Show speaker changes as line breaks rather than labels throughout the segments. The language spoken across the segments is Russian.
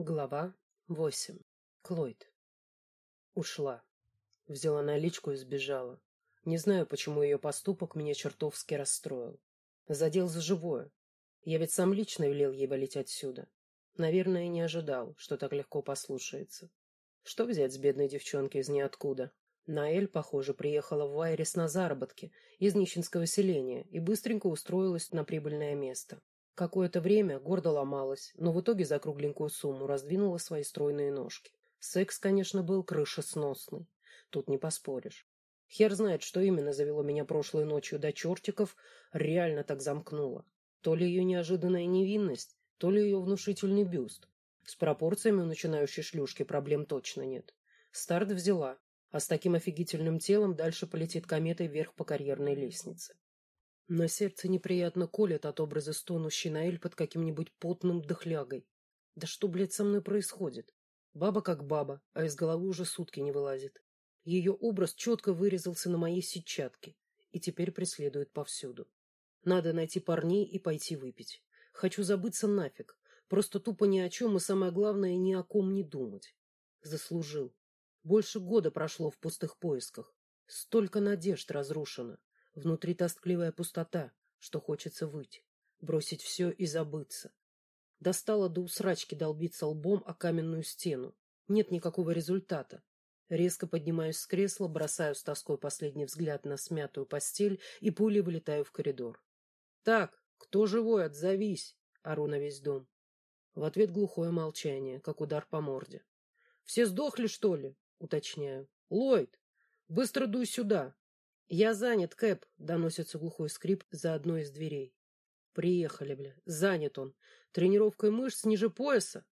Глава восемь. Клойд. Ушла. Взяла наличку и сбежала. Не знаю, почему ее поступок меня чертовски расстроил. Задел за живое. Я ведь сам лично велел ей валить отсюда. Наверное, не ожидал, что так легко послушается. Что взять с бедной девчонки из ниоткуда? Наэль, похоже, приехала в Вайрис на заработки из нищенского селения и быстренько устроилась на прибыльное место. Какое-то время гордо ломалась, но в итоге за кругленькую сумму раздвинула свои стройные ножки. Секс, конечно, был крышесносный. Тут не поспоришь. Хер знает, что именно завело меня прошлой ночью до чертиков, реально так замкнуло. То ли ее неожиданная невинность, то ли ее внушительный бюст. С пропорциями у начинающей шлюшки проблем точно нет. Старт взяла, а с таким офигительным телом дальше полетит кометой вверх по карьерной лестнице. На сердце неприятно колет от образа стонущей Наэль под каким-нибудь потным дохлягой. Да что, блядь, со мной происходит? Баба как баба, а из головы уже сутки не вылазит. Ее образ четко вырезался на моей сетчатке и теперь преследует повсюду. Надо найти парней и пойти выпить. Хочу забыться нафиг. Просто тупо ни о чем и, самое главное, ни о ком не думать. Заслужил. Больше года прошло в пустых поисках. Столько надежд разрушено. Внутри тоскливая пустота, что хочется выйти, бросить все и забыться. Достала до усрачки долбиться лбом о каменную стену. Нет никакого результата. Резко поднимаюсь с кресла, бросаю с тоской последний взгляд на смятую постель и пулей вылетаю в коридор. «Так, кто живой, отзовись!» — ору на весь дом. В ответ глухое молчание, как удар по морде. «Все сдохли, что ли?» — уточняю. «Ллойд, быстро дуй сюда!» «Я занят, Кэп», — доносится глухой скрип за одной из дверей. «Приехали, бля. Занят он. Тренировкой мышц ниже пояса?»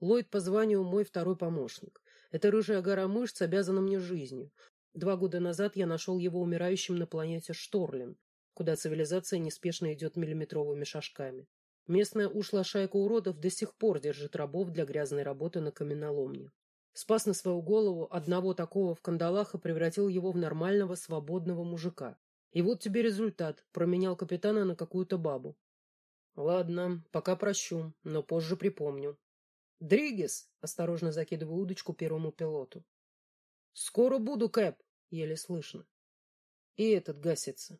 Ллойд по званию мой второй помощник. Эта рыжая гора мышц обязана мне жизнью. Два года назад я нашел его умирающим на планете Шторлин, куда цивилизация неспешно идет миллиметровыми шажками. Местная ушла шайка уродов до сих пор держит рабов для грязной работы на каменоломне. Спас на свою голову одного такого в кандалах и превратил его в нормального свободного мужика. И вот тебе результат. Променял капитана на какую-то бабу. Ладно, пока прощу, но позже припомню. Дригес! Осторожно закидываю удочку первому пилоту. Скоро буду, Кэп! Еле слышно. И этот гасится.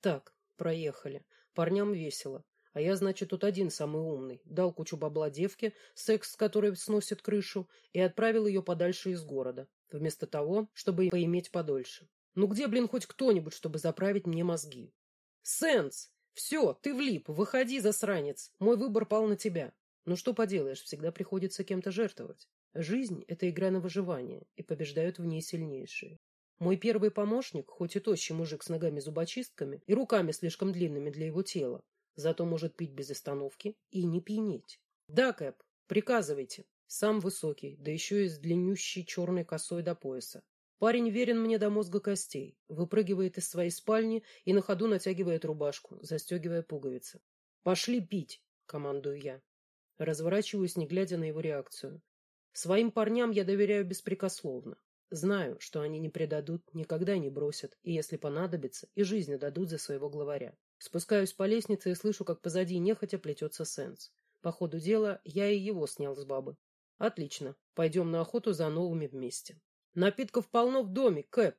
Так, проехали. Парням весело. А я, значит, тут один самый умный. Дал кучу бабла девке, секс с которой сносит крышу, и отправил ее подальше из города, вместо того, чтобы поиметь подольше. Ну где, блин, хоть кто-нибудь, чтобы заправить мне мозги? Сенс! Все, ты влип, выходи, засранец. Мой выбор пал на тебя. Ну что поделаешь, всегда приходится кем-то жертвовать. Жизнь — это игра на выживание, и побеждают в ней сильнейшие. Мой первый помощник, хоть и тощий мужик с ногами-зубочистками и руками слишком длинными для его тела, Зато может пить без остановки и не пьянеть. Да, Кэп, приказывайте. Сам высокий, да еще и с длиннющей черной косой до пояса. Парень верен мне до мозга костей, выпрыгивает из своей спальни и на ходу натягивает рубашку, застегивая пуговицы. «Пошли пить!» — командую я. Разворачиваюсь, не глядя на его реакцию. Своим парням я доверяю беспрекословно. Знаю, что они не предадут, никогда не бросят, и, если понадобится, и жизнь дадут за своего главаря. Спускаюсь по лестнице и слышу, как позади нехотя плетется Сенс. По ходу дела я и его снял с бабы. Отлично. Пойдем на охоту за новыми вместе. Напитков полно в доме, Кэп.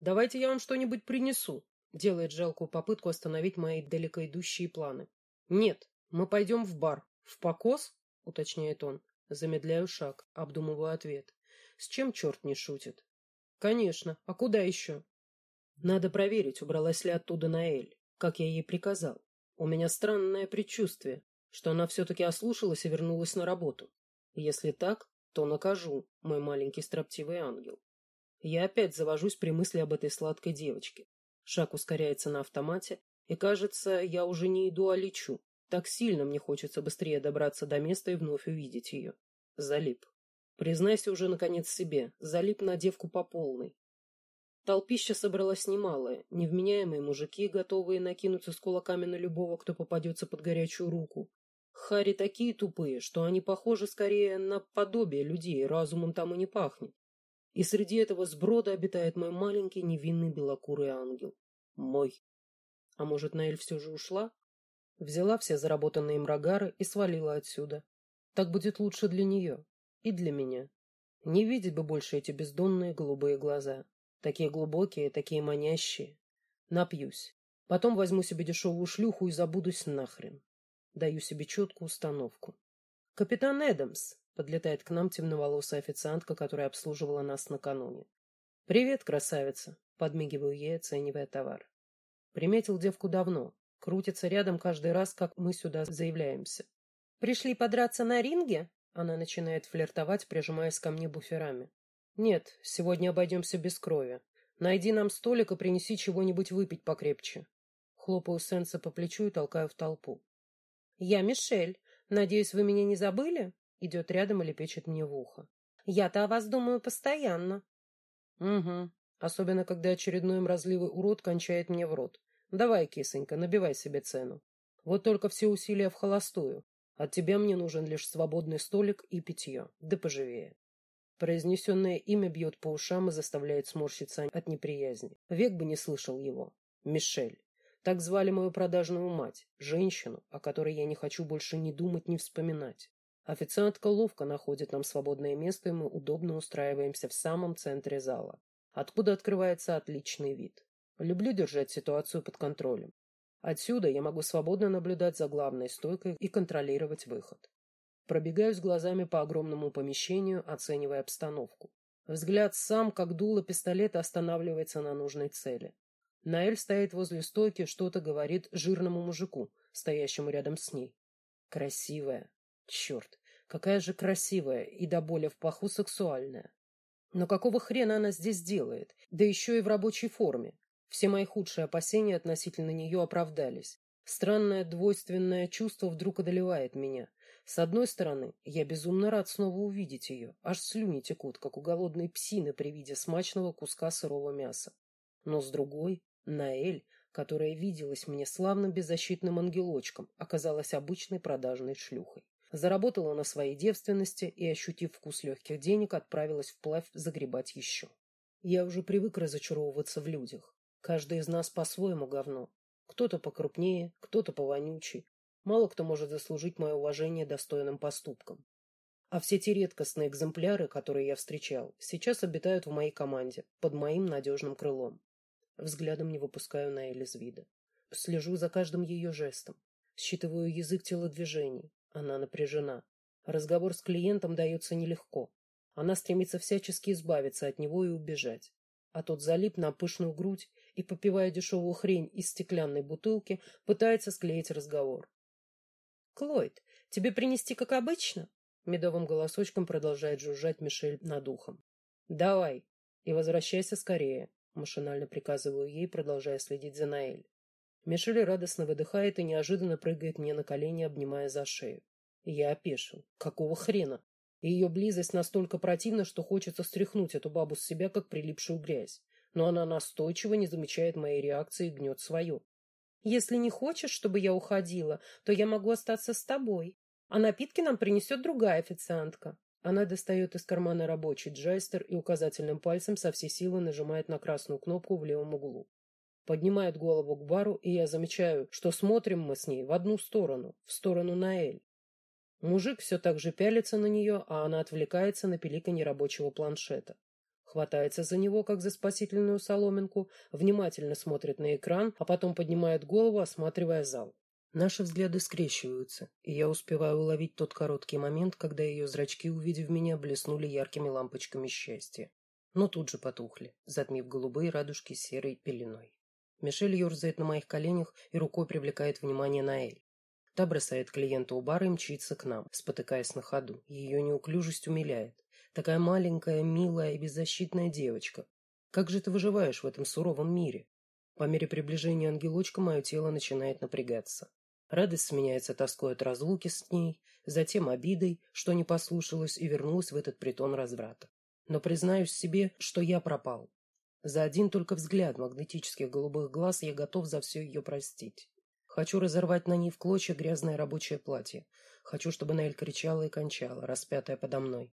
Давайте я вам что-нибудь принесу. Делает жалкую попытку остановить мои далеко идущие планы. Нет, мы пойдем в бар. В покос? Уточняет он. Замедляю шаг, обдумываю ответ. С чем черт не шутит? Конечно. А куда еще? Надо проверить, убралась ли оттуда Наэль как я ей приказал. У меня странное предчувствие, что она все-таки ослушалась и вернулась на работу. Если так, то накажу, мой маленький строптивый ангел. Я опять завожусь при мысли об этой сладкой девочке. Шаг ускоряется на автомате, и, кажется, я уже не иду, а лечу. Так сильно мне хочется быстрее добраться до места и вновь увидеть ее. Залип. Признайся уже, наконец, себе. Залип на девку по полной. Толпища собралась немалая, невменяемые мужики, готовые накинуться с кулаками на любого, кто попадется под горячую руку. Хари такие тупые, что они похожи скорее на подобие людей, разумом там и не пахнет. И среди этого сброда обитает мой маленький невинный белокурый ангел. Мой. А может, Наэль все же ушла? Взяла все заработанные мрагары и свалила отсюда. Так будет лучше для нее. И для меня. Не видеть бы больше эти бездонные голубые глаза. Такие глубокие, такие манящие. Напьюсь. Потом возьму себе дешевую шлюху и забудусь нахрен. Даю себе четкую установку. «Капитан Эдамс!» — подлетает к нам темноволосая официантка, которая обслуживала нас накануне. «Привет, красавица!» — подмигиваю ей, оценивая товар. Приметил девку давно. Крутится рядом каждый раз, как мы сюда заявляемся. «Пришли подраться на ринге?» Она начинает флиртовать, прижимаясь ко мне буферами. «Нет, сегодня обойдемся без крови. Найди нам столик и принеси чего-нибудь выпить покрепче». Хлопаю Сенса по плечу и толкаю в толпу. «Я Мишель. Надеюсь, вы меня не забыли?» Идет рядом и лепечет мне в ухо. «Я-то о вас думаю постоянно». «Угу. Особенно, когда очередной мразливый урод кончает мне в рот. Давай, кисонька, набивай себе цену. Вот только все усилия в холостую. От тебя мне нужен лишь свободный столик и питье. Да поживее. Произнесенное имя бьет по ушам и заставляет сморщиться от неприязни. Век бы не слышал его. Мишель. Так звали мою продажную мать, женщину, о которой я не хочу больше ни думать, ни вспоминать. Официантка ловко находит нам свободное место, и мы удобно устраиваемся в самом центре зала, откуда открывается отличный вид. Люблю держать ситуацию под контролем. Отсюда я могу свободно наблюдать за главной стойкой и контролировать выход. Пробегаюсь глазами по огромному помещению, оценивая обстановку. Взгляд сам, как дуло пистолета, останавливается на нужной цели. Наэль стоит возле стойки, что-то говорит жирному мужику, стоящему рядом с ней. Красивая. Черт, какая же красивая и до боли в паху сексуальная. Но какого хрена она здесь делает? Да еще и в рабочей форме. Все мои худшие опасения относительно нее оправдались. Странное двойственное чувство вдруг одолевает меня. С одной стороны, я безумно рад снова увидеть ее, аж слюни текут, как у голодной псины при виде смачного куска сырого мяса. Но с другой, Наэль, которая виделась мне славным беззащитным ангелочком, оказалась обычной продажной шлюхой. Заработала на своей девственности и, ощутив вкус легких денег, отправилась вплавь загребать еще. Я уже привык разочаровываться в людях. Каждый из нас по-своему говно. Кто-то покрупнее, кто-то повонючий. Мало кто может заслужить мое уважение достойным поступком. А все те редкостные экземпляры, которые я встречал, сейчас обитают в моей команде, под моим надежным крылом. Взглядом не выпускаю Наэль из вида. Слежу за каждым ее жестом. Считываю язык телодвижений. Она напряжена. Разговор с клиентом дается нелегко. Она стремится всячески избавиться от него и убежать. А тот залип на пышную грудь и, попивая дешевую хрень из стеклянной бутылки, пытается склеить разговор. «Клойд, тебе принести, как обычно?» Медовым голосочком продолжает жужжать Мишель над ухом. «Давай, и возвращайся скорее», машинально приказываю ей, продолжая следить за Наэль. Мишель радостно выдыхает и неожиданно прыгает мне на колени, обнимая за шею. я опешил. Какого хрена? И ее близость настолько противна, что хочется стряхнуть эту бабу с себя, как прилипшую грязь но она настойчиво не замечает моей реакции и гнет свое. «Если не хочешь, чтобы я уходила, то я могу остаться с тобой. А напитки нам принесет другая официантка». Она достает из кармана рабочий джайстер и указательным пальцем со всей силы нажимает на красную кнопку в левом углу. Поднимает голову к бару, и я замечаю, что смотрим мы с ней в одну сторону, в сторону Наэль. Мужик все так же пялится на нее, а она отвлекается на пиликанье рабочего планшета хватается за него, как за спасительную соломинку, внимательно смотрит на экран, а потом поднимает голову, осматривая зал. Наши взгляды скрещиваются, и я успеваю уловить тот короткий момент, когда ее зрачки, увидев меня, блеснули яркими лампочками счастья. Но тут же потухли, затмив голубые радужки серой пеленой. Мишель ерзает на моих коленях и рукой привлекает внимание Наэль. Та бросает клиента у бара и мчится к нам, спотыкаясь на ходу. Ее неуклюжесть умиляет. Такая маленькая, милая и беззащитная девочка. Как же ты выживаешь в этом суровом мире? По мере приближения ангелочка мое тело начинает напрягаться. Радость сменяется тоской от разлуки с ней, затем обидой, что не послушалась и вернулась в этот притон разврата. Но признаюсь себе, что я пропал. За один только взгляд магнетических голубых глаз я готов за все ее простить. Хочу разорвать на ней в клочья грязное рабочее платье. Хочу, чтобы Наэль кричала и кончала, распятая подо мной.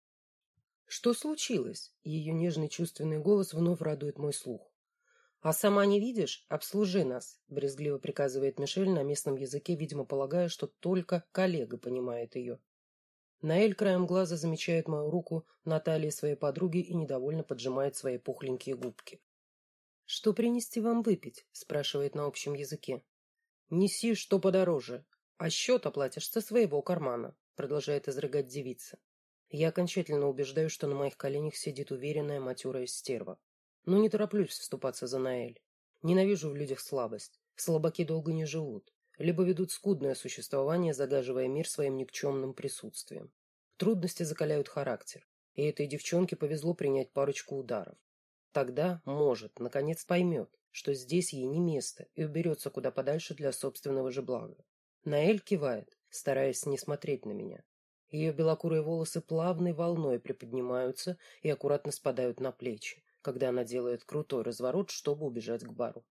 Что случилось? Ее нежный чувственный голос вновь радует мой слух. А сама не видишь? Обслужи нас, брезгливо приказывает Мишель на местном языке, видимо, полагая, что только коллега понимает ее. Наэль краем глаза замечает мою руку на талии своей подруги и недовольно поджимает свои пухленькие губки. «Что принести вам выпить?» – спрашивает на общем языке. «Неси, что подороже, а счет оплатишь со своего кармана», – продолжает изрыгать девица. Я окончательно убеждаю, что на моих коленях сидит уверенная матерая стерва. Но не тороплюсь вступаться за Наэль. Ненавижу в людях слабость. Слабаки долго не живут. Либо ведут скудное существование, загаживая мир своим никчемным присутствием. Трудности закаляют характер. И этой девчонке повезло принять парочку ударов. Тогда, может, наконец поймет, что здесь ей не место и уберется куда подальше для собственного же блага. Наэль кивает, стараясь не смотреть на меня. Ее белокурые волосы плавной волной приподнимаются и аккуратно спадают на плечи, когда она делает крутой разворот, чтобы убежать к бару.